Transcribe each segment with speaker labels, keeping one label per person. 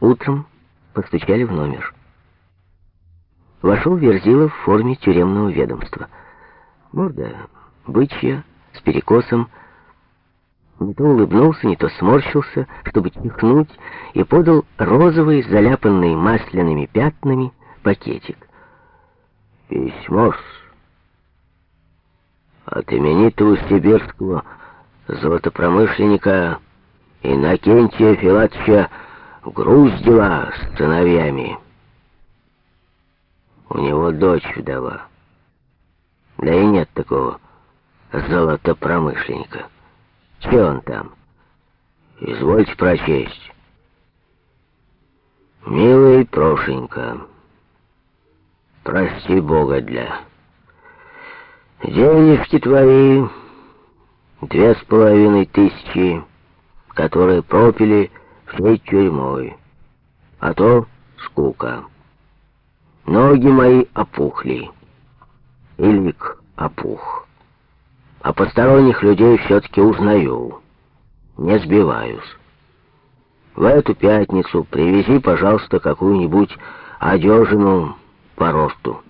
Speaker 1: Утром постучали в номер. Вошел Верзилов в форме тюремного ведомства. Морда бычья, с перекосом. Не то улыбнулся, не то сморщился, чтобы чихнуть, и подал розовый, заляпанный масляными пятнами, пакетик.
Speaker 2: «Письмо-с от именитого сибирского золотопромышленника Иннокентия Филатовича Груздева с сыновьями. У него дочь вдова. Да и нет такого золотопромышленника. Че он там? Извольте прочесть. Милый Прошенька, прости Бога для... Денежки твои, две с половиной тысячи, которые пропили всей тюрьмой, а то скука. Ноги мои опухли, и лик опух, а посторонних людей все-таки узнаю, не сбиваюсь. В эту пятницу привези, пожалуйста, какую-нибудь одежину по росту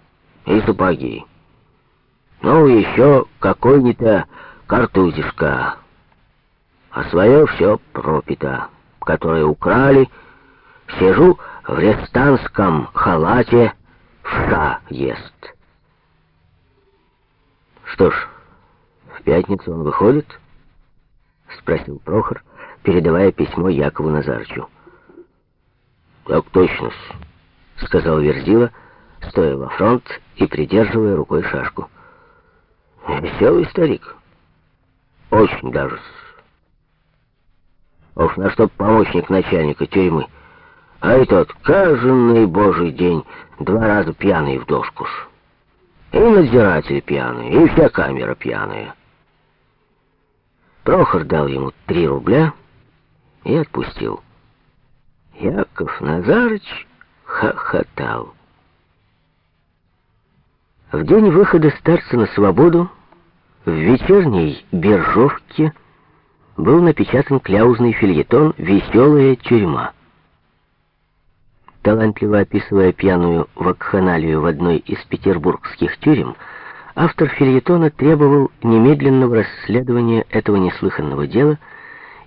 Speaker 2: и сапоги. Ну, еще какой-нибудь картузишка. А свое все пропито, которое украли. Сижу в рестанском халате, вша ест.
Speaker 1: Что ж, в пятницу он выходит? Спросил Прохор, передавая письмо Якову Назарчу.
Speaker 2: «Так точно сказал Верзила, стоя во фронт и придерживая рукой шашку. Веселый старик. Очень даже. Ох, на что помощник начальника тюрьмы. А и тот каждый божий день два раза пьяный в доску ж. И надзиратели пьяные, и вся камера пьяная. Прохор дал ему три рубля и отпустил. Яков Назарыч хохотал. В день выхода старца на свободу в вечерней биржовке был напечатан кляузный фильетон «Веселая тюрьма». Талантливо описывая пьяную вакханалию в одной из петербургских тюрем, автор фильетона требовал немедленного расследования этого неслыханного дела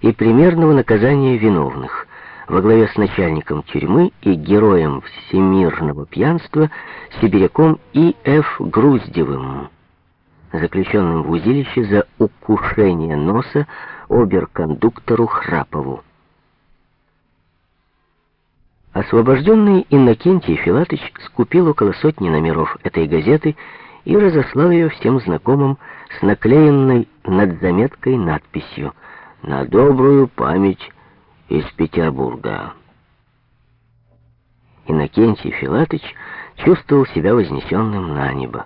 Speaker 2: и примерного наказания виновных, во главе с начальником тюрьмы и героем всемирного пьянства сибиряком И.Ф. Груздевым, заключенным в узилище за укушение носа оберкондуктору Храпову. Освобожденный Иннокентий Филатыч скупил около сотни номеров этой газеты и разослал ее всем знакомым с наклеенной над заметкой надписью «На добрую память из Петербурга. Иннокентий Филатыч чувствовал себя вознесенным на небо.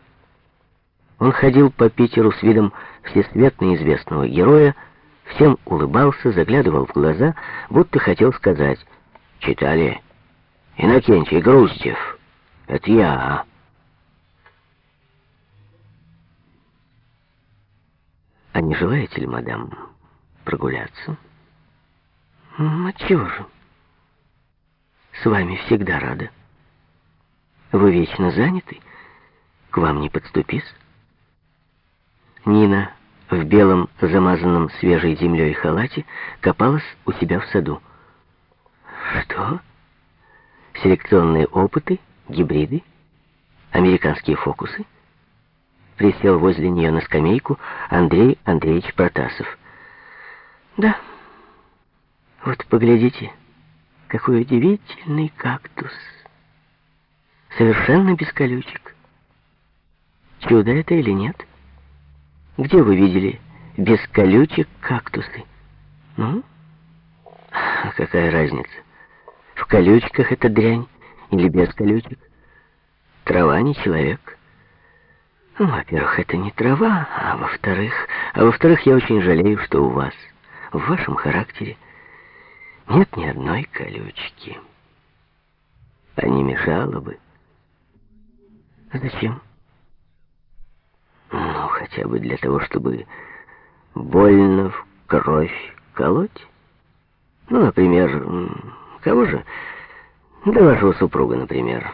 Speaker 2: Он ходил по Питеру с видом всесветно известного героя, всем улыбался, заглядывал в глаза, будто хотел сказать «Читали? Иннокентий Груздев, это я».
Speaker 1: «А не желаете ли, мадам, прогуляться?» «Отчего же? С вами всегда рада. Вы вечно заняты, к вам не подступись». Нина в белом, замазанном свежей землей халате копалась у себя в саду. «Что? Селекционные опыты, гибриды, американские фокусы?» Присел возле нее на скамейку Андрей Андреевич Протасов. «Да». Вот поглядите, какой удивительный кактус. Совершенно без колючек. Чудо это или нет? Где вы видели без колючек кактусы? Ну, а какая разница? В колючках это дрянь или без колючек? Трава не человек. Ну, во-первых, это не трава, а во-вторых... А во-вторых, я очень жалею, что у вас, в вашем характере, нет ни одной колючки. А не мешало бы. Зачем? Хотя бы для того, чтобы больно в кровь колоть. Ну, например, кого же? Да вашего супруга, например.